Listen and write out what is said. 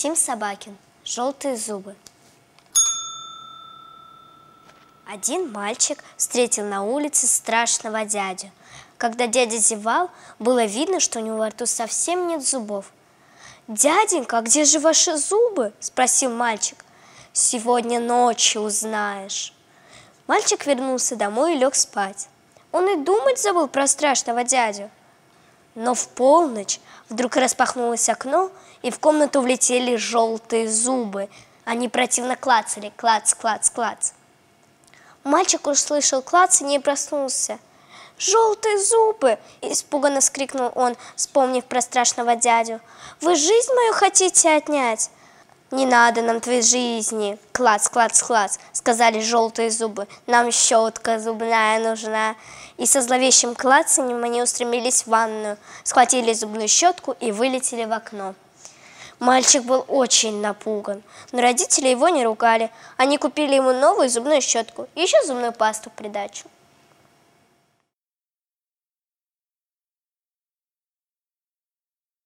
Тим Собакин. Желтые зубы. Один мальчик встретил на улице страшного дядю. Когда дядя зевал, было видно, что у него во рту совсем нет зубов. «Дяденька, а где же ваши зубы?» – спросил мальчик. «Сегодня ночью узнаешь». Мальчик вернулся домой и лег спать. Он и думать забыл про страшного дядю. Но в полночь вдруг распахнулось окно, и в комнату влетели желтые зубы. Они противно клацали, клац, клац, клац. Мальчик услышал клацанье и проснулся. «Желтые зубы!» – испуганно скрикнул он, вспомнив про страшного дядю. «Вы жизнь мою хотите отнять?» «Не надо нам твоей жизни!» «Клац, клац, клац!» – сказали желтые зубы. «Нам щетка зубная нужна!» И со зловещим клацаньем они устремились в ванную, схватили зубную щетку и вылетели в окно. Мальчик был очень напуган, но родители его не ругали. Они купили ему новую зубную щетку и еще зубную пасту в придачу.